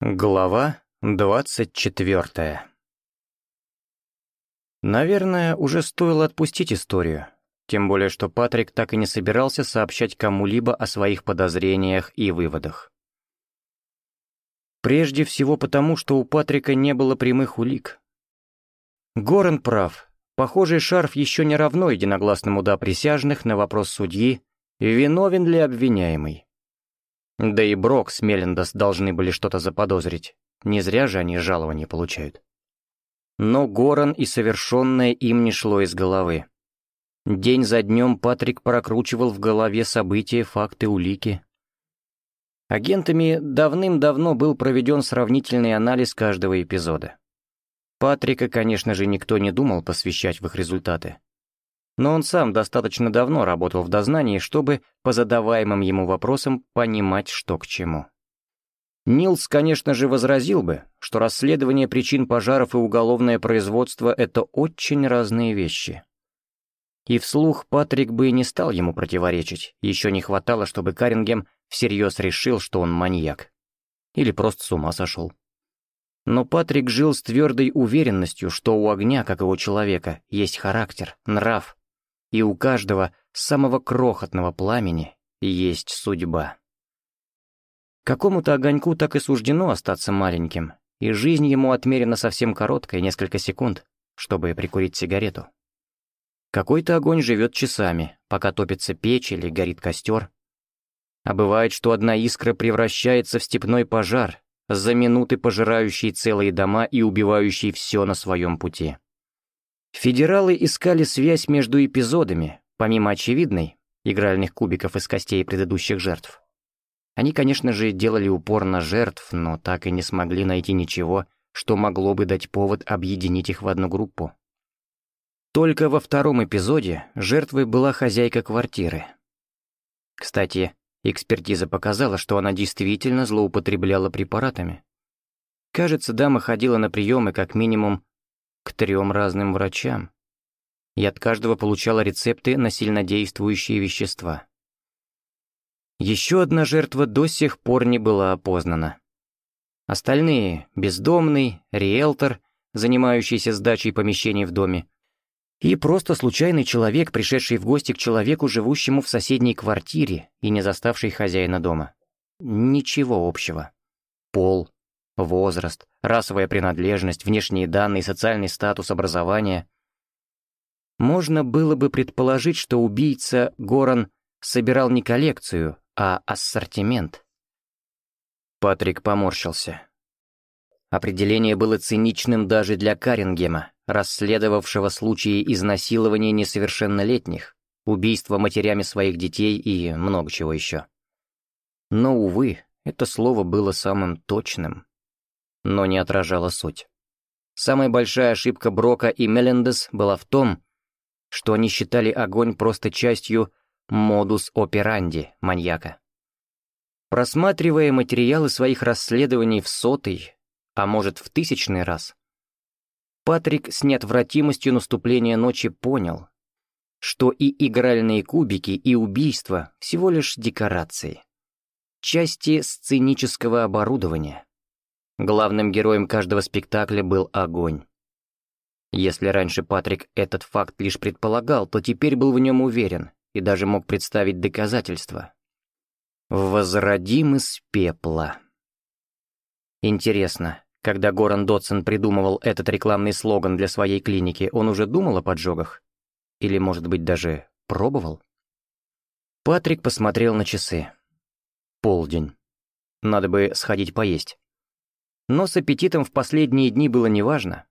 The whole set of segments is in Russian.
Глава 24 Наверное, уже стоило отпустить историю, тем более что Патрик так и не собирался сообщать кому-либо о своих подозрениях и выводах. Прежде всего потому, что у Патрика не было прямых улик. Горан прав. Похожий шарф еще не равно единогласному «да» присяжных на вопрос судьи, виновен ли обвиняемый. Да и Брок с Мелендос должны были что-то заподозрить. Не зря же они жалования получают. Но Горан и совершенное им не шло из головы. День за днем Патрик прокручивал в голове события, факты, улики. Агентами давным-давно был проведен сравнительный анализ каждого эпизода. Патрика, конечно же, никто не думал посвящать в их результаты но он сам достаточно давно работал в дознании, чтобы по задаваемым ему вопросам понимать, что к чему. Нилс, конечно же, возразил бы, что расследование причин пожаров и уголовное производство — это очень разные вещи. И вслух Патрик бы и не стал ему противоречить, еще не хватало, чтобы Карингем всерьез решил, что он маньяк. Или просто с ума сошел. Но Патрик жил с твердой уверенностью, что у огня, как и у человека, есть характер, нрав, и у каждого, самого крохотного пламени, есть судьба. Какому-то огоньку так и суждено остаться маленьким, и жизнь ему отмерена совсем короткой, несколько секунд, чтобы прикурить сигарету. Какой-то огонь живет часами, пока топится печь или горит костер. А бывает, что одна искра превращается в степной пожар, за минуты пожирающий целые дома и убивающий все на своем пути. Федералы искали связь между эпизодами, помимо очевидной, игральных кубиков из костей предыдущих жертв. Они, конечно же, делали упор на жертв, но так и не смогли найти ничего, что могло бы дать повод объединить их в одну группу. Только во втором эпизоде жертвой была хозяйка квартиры. Кстати, экспертиза показала, что она действительно злоупотребляла препаратами. Кажется, дама ходила на приемы как минимум к трем разным врачам. И от каждого получала рецепты на сильнодействующие вещества. Еще одна жертва до сих пор не была опознана. Остальные — бездомный, риэлтор, занимающийся сдачей помещений в доме, и просто случайный человек, пришедший в гости к человеку, живущему в соседней квартире и не заставший хозяина дома. Ничего общего. Пол, Возраст, расовая принадлежность, внешние данные, социальный статус, образование. Можно было бы предположить, что убийца Горан собирал не коллекцию, а ассортимент. Патрик поморщился. Определение было циничным даже для Карингема, расследовавшего случаи изнасилования несовершеннолетних, убийства матерями своих детей и много чего еще. Но, увы, это слово было самым точным но не отражала суть. Самая большая ошибка Брока и Мелендес была в том, что они считали огонь просто частью модус операнди маньяка. Просматривая материалы своих расследований в сотый, а может в тысячный раз, Патрик с неотвратимостью наступления ночи понял, что и игральные кубики, и убийства всего лишь декорации, части сценического оборудования, Главным героем каждого спектакля был огонь. Если раньше Патрик этот факт лишь предполагал, то теперь был в нем уверен и даже мог представить доказательства. «Возродим из пепла». Интересно, когда Горан Дотсон придумывал этот рекламный слоган для своей клиники, он уже думал о поджогах? Или, может быть, даже пробовал? Патрик посмотрел на часы. Полдень. Надо бы сходить поесть. Но с аппетитом в последние дни было неважно.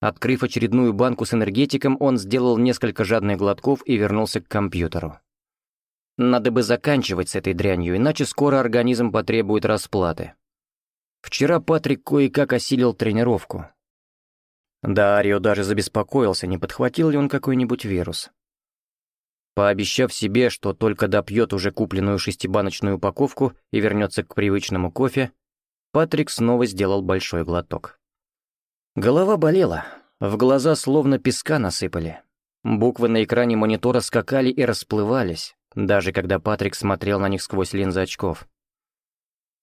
Открыв очередную банку с энергетиком, он сделал несколько жадных глотков и вернулся к компьютеру. Надо бы заканчивать с этой дрянью, иначе скоро организм потребует расплаты. Вчера Патрик кое-как осилил тренировку. Да, Арио даже забеспокоился, не подхватил ли он какой-нибудь вирус. Пообещав себе, что только допьет уже купленную шестибаночную упаковку и вернется к привычному кофе, Патрик снова сделал большой глоток. Голова болела, в глаза словно песка насыпали. Буквы на экране монитора скакали и расплывались, даже когда Патрик смотрел на них сквозь линзы очков.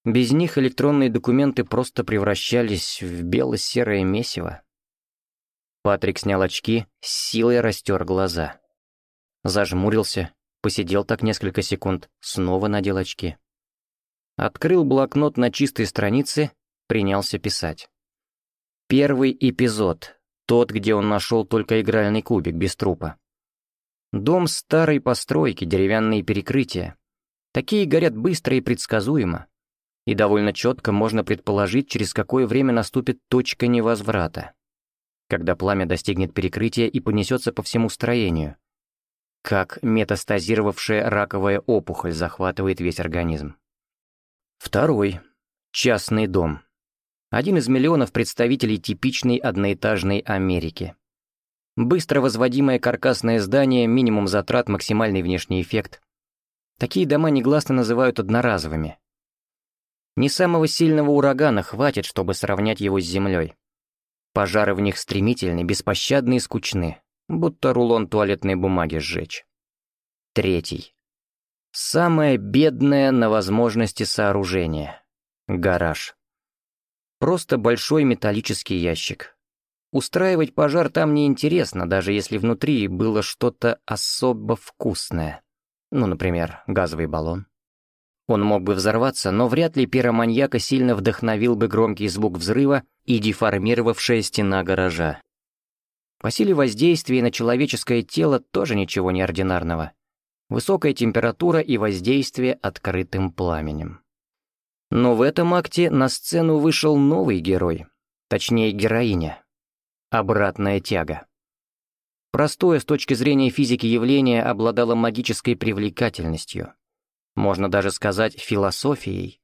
Без них электронные документы просто превращались в бело-серое месиво. Патрик снял очки, силой растер глаза. Зажмурился, посидел так несколько секунд, снова надел очки. Открыл блокнот на чистой странице, принялся писать. Первый эпизод, тот, где он нашел только игральный кубик без трупа. Дом старой постройки, деревянные перекрытия. Такие горят быстро и предсказуемо. И довольно четко можно предположить, через какое время наступит точка невозврата. Когда пламя достигнет перекрытия и понесется по всему строению. Как метастазировавшая раковая опухоль захватывает весь организм. Второй. Частный дом. Один из миллионов представителей типичной одноэтажной Америки. Быстро возводимое каркасное здание, минимум затрат, максимальный внешний эффект. Такие дома негласно называют одноразовыми. Не самого сильного урагана хватит, чтобы сравнять его с землей. Пожары в них стремительны, беспощадны и скучны, будто рулон туалетной бумаги сжечь. Третий. Самое бедное на возможности сооружения. Гараж. Просто большой металлический ящик. Устраивать пожар там неинтересно, даже если внутри было что-то особо вкусное. Ну, например, газовый баллон. Он мог бы взорваться, но вряд ли пироманьяка сильно вдохновил бы громкий звук взрыва и деформировавшая стена гаража. По силе воздействия на человеческое тело тоже ничего неординарного высокая температура и воздействие открытым пламенем. Но в этом акте на сцену вышел новый герой, точнее героиня. Обратная тяга. Простое с точки зрения физики явление обладало магической привлекательностью. Можно даже сказать философией.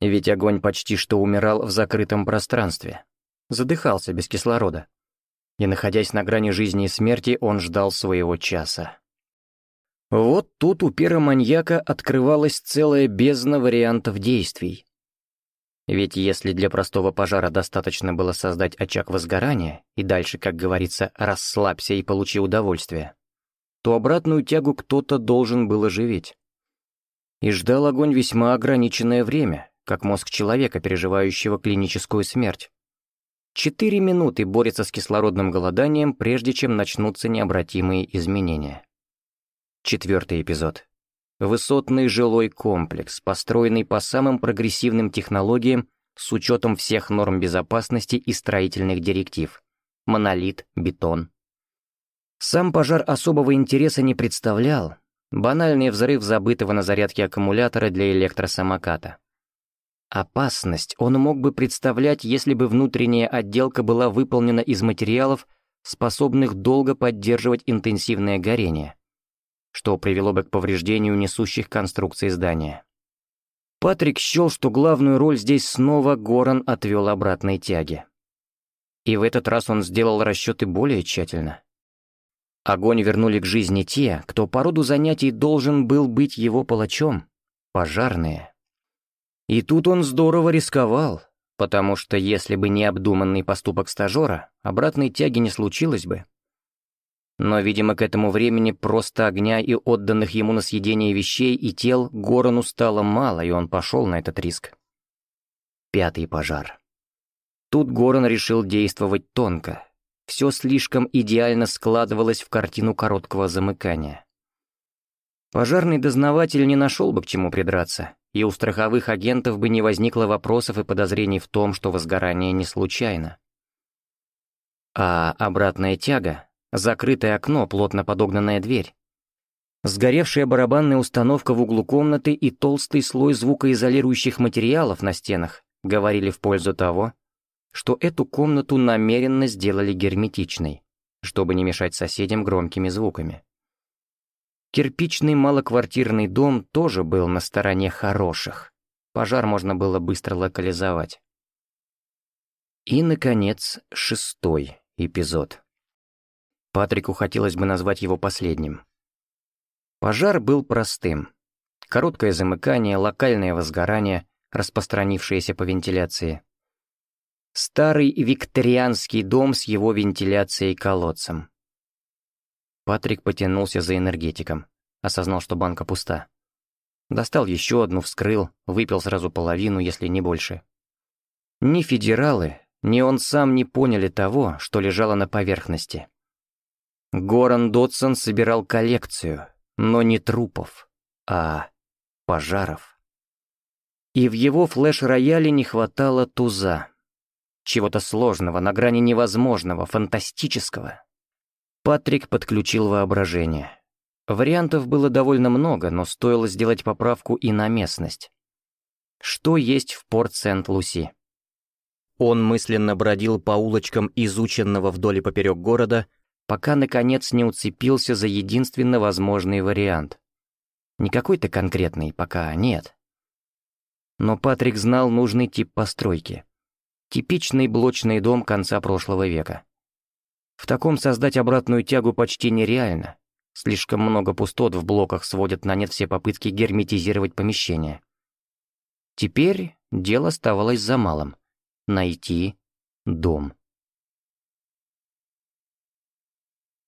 Ведь огонь почти что умирал в закрытом пространстве. Задыхался без кислорода. И находясь на грани жизни и смерти, он ждал своего часа. Вот тут у пера маньяка открывалась целая бездна вариантов действий. Ведь если для простого пожара достаточно было создать очаг возгорания и дальше, как говорится, расслабься и получи удовольствие, то обратную тягу кто-то должен был оживить. И ждал огонь весьма ограниченное время, как мозг человека, переживающего клиническую смерть. Четыре минуты борется с кислородным голоданием, прежде чем начнутся необратимые изменения. Четвертый эпизод. Высотный жилой комплекс, построенный по самым прогрессивным технологиям с учетом всех норм безопасности и строительных директив. Монолит, бетон. Сам пожар особого интереса не представлял. Банальный взрыв забытого на зарядке аккумулятора для электросамоката. Опасность он мог бы представлять, если бы внутренняя отделка была выполнена из материалов, способных долго поддерживать интенсивное горение что привело бы к повреждению несущих конструкций здания. Патрик счел, что главную роль здесь снова Горан отвел обратной тяге. И в этот раз он сделал расчеты более тщательно. Огонь вернули к жизни те, кто по роду занятий должен был быть его палачом — пожарные. И тут он здорово рисковал, потому что если бы не обдуманный поступок стажера, обратной тяги не случилось бы. Но, видимо, к этому времени просто огня и отданных ему на съедение вещей и тел Горону стало мало, и он пошел на этот риск. Пятый пожар. Тут Горон решил действовать тонко. Все слишком идеально складывалось в картину короткого замыкания. Пожарный дознаватель не нашел бы к чему придраться, и у страховых агентов бы не возникло вопросов и подозрений в том, что возгорание не случайно. А обратная тяга, Закрытое окно, плотно подогнанная дверь. Сгоревшая барабанная установка в углу комнаты и толстый слой звукоизолирующих материалов на стенах говорили в пользу того, что эту комнату намеренно сделали герметичной, чтобы не мешать соседям громкими звуками. Кирпичный малоквартирный дом тоже был на стороне хороших. Пожар можно было быстро локализовать. И, наконец, шестой эпизод. Патрику хотелось бы назвать его последним. Пожар был простым. Короткое замыкание, локальное возгорание, распространившееся по вентиляции. Старый викторианский дом с его вентиляцией и колодцем. Патрик потянулся за энергетиком. Осознал, что банка пуста. Достал еще одну, вскрыл, выпил сразу половину, если не больше. Ни федералы, ни он сам не поняли того, что лежало на поверхности. Горан Дотсон собирал коллекцию, но не трупов, а пожаров. И в его флеш-рояле не хватало туза. Чего-то сложного, на грани невозможного, фантастического. Патрик подключил воображение. Вариантов было довольно много, но стоило сделать поправку и на местность. Что есть в порт Сент-Луси? Он мысленно бродил по улочкам изученного вдоль и поперек города, пока, наконец, не уцепился за единственно возможный вариант. Не какой-то конкретный, пока а нет. Но Патрик знал нужный тип постройки. Типичный блочный дом конца прошлого века. В таком создать обратную тягу почти нереально. Слишком много пустот в блоках сводят на нет все попытки герметизировать помещение. Теперь дело оставалось за малым — найти дом.